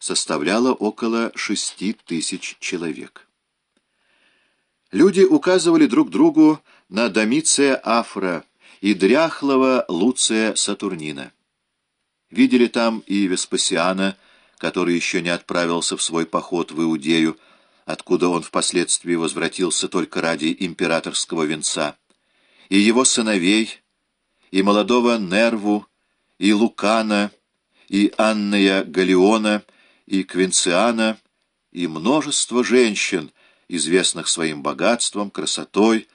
составляла около шести тысяч человек. Люди указывали друг другу на Домиция Афра и дряхлого Луция Сатурнина. Видели там и Веспасиана, который еще не отправился в свой поход в Иудею, откуда он впоследствии возвратился только ради императорского венца, и его сыновей, и молодого Нерву, и Лукана, и Анная Галиона, и Квинциана, и множество женщин, известных своим богатством, красотой,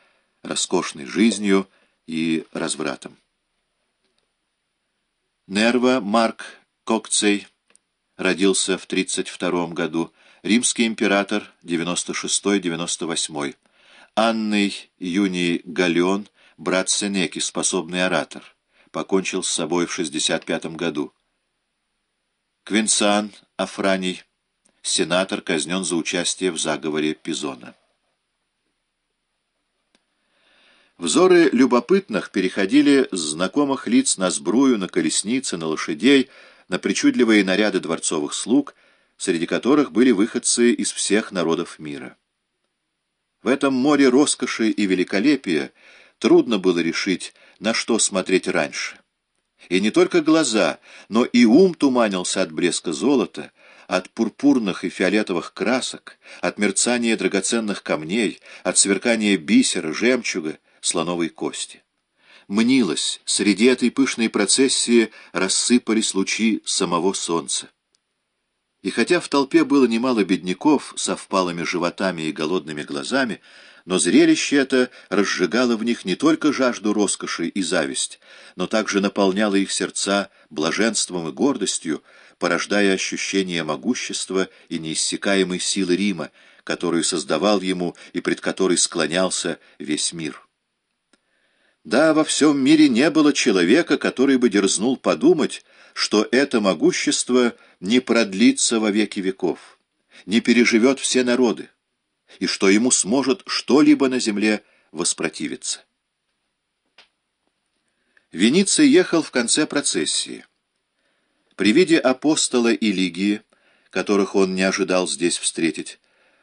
роскошной жизнью и развратом. Нерва Марк Кокцей родился в 32 году, римский император 96-98, Анной Юний Галеон, брат Сенеки, способный оратор, покончил с собой в 65 году. Квинсан Афраний, сенатор, казнен за участие в заговоре Пизона. Взоры любопытных переходили с знакомых лиц на сбрую, на колесницы, на лошадей, на причудливые наряды дворцовых слуг, среди которых были выходцы из всех народов мира. В этом море роскоши и великолепия трудно было решить, на что смотреть раньше. И не только глаза, но и ум туманился от блеска золота, от пурпурных и фиолетовых красок, от мерцания драгоценных камней, от сверкания бисера, жемчуга, слоновой кости. Мнилось, среди этой пышной процессии рассыпались лучи самого солнца. И хотя в толпе было немало бедняков со впалыми животами и голодными глазами, но зрелище это разжигало в них не только жажду роскоши и зависть, но также наполняло их сердца блаженством и гордостью, порождая ощущение могущества и неиссякаемой силы Рима, которую создавал ему и пред которой склонялся весь мир. Да, во всем мире не было человека, который бы дерзнул подумать, что это могущество не продлится во веки веков, не переживет все народы, и что ему сможет что-либо на земле воспротивиться. Вениций ехал в конце процессии. При виде апостола и Лигии, которых он не ожидал здесь встретить,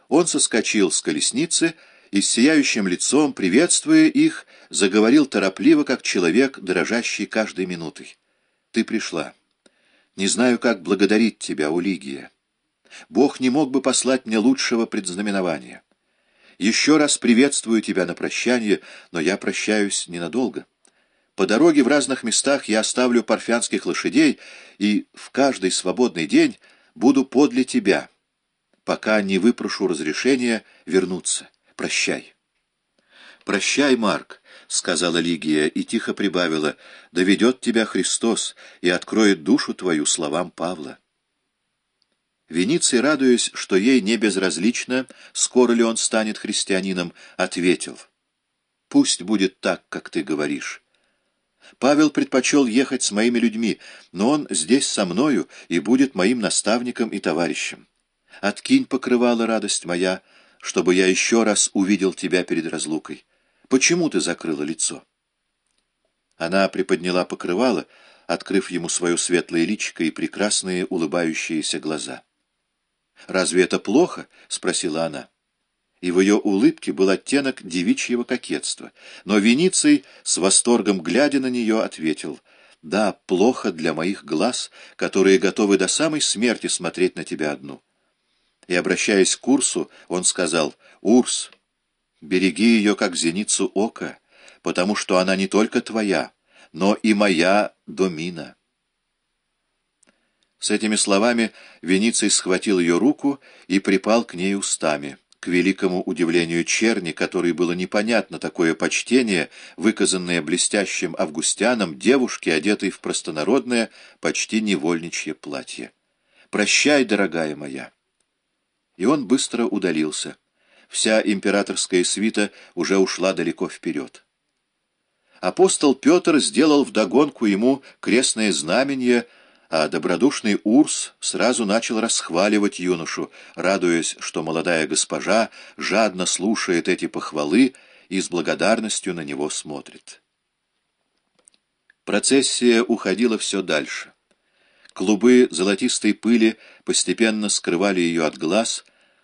он соскочил с колесницы и с сияющим лицом, приветствуя их, заговорил торопливо, как человек, дорожащий каждой минутой. «Ты пришла. Не знаю, как благодарить тебя, Улигия. Бог не мог бы послать мне лучшего предзнаменования. Еще раз приветствую тебя на прощание, но я прощаюсь ненадолго. По дороге в разных местах я оставлю парфянских лошадей, и в каждый свободный день буду подле тебя, пока не выпрошу разрешения вернуться». Прощай. «Прощай, Марк», — сказала Лигия и тихо прибавила, — «доведет тебя Христос и откроет душу твою словам Павла». Вениций, радуясь, что ей не безразлично, скоро ли он станет христианином, ответил, «Пусть будет так, как ты говоришь». Павел предпочел ехать с моими людьми, но он здесь со мною и будет моим наставником и товарищем. Откинь покрывала радость моя, — чтобы я еще раз увидел тебя перед разлукой. Почему ты закрыла лицо?» Она приподняла покрывало, открыв ему свое светлое личико и прекрасные улыбающиеся глаза. «Разве это плохо?» — спросила она. И в ее улыбке был оттенок девичьего кокетства. Но Вениций, с восторгом глядя на нее, ответил, «Да, плохо для моих глаз, которые готовы до самой смерти смотреть на тебя одну» и, обращаясь к Урсу, он сказал, «Урс, береги ее, как зеницу ока, потому что она не только твоя, но и моя домина». С этими словами Вениций схватил ее руку и припал к ней устами. К великому удивлению черни, которой было непонятно такое почтение, выказанное блестящим августяном девушке, одетой в простонародное, почти невольничье платье. «Прощай, дорогая моя!» И он быстро удалился. Вся императорская свита уже ушла далеко вперед. Апостол Петр сделал вдогонку ему крестное знамение, а добродушный Урс сразу начал расхваливать юношу, радуясь, что молодая госпожа жадно слушает эти похвалы и с благодарностью на него смотрит. Процессия уходила все дальше. Клубы золотистой пыли постепенно скрывали ее от глаз,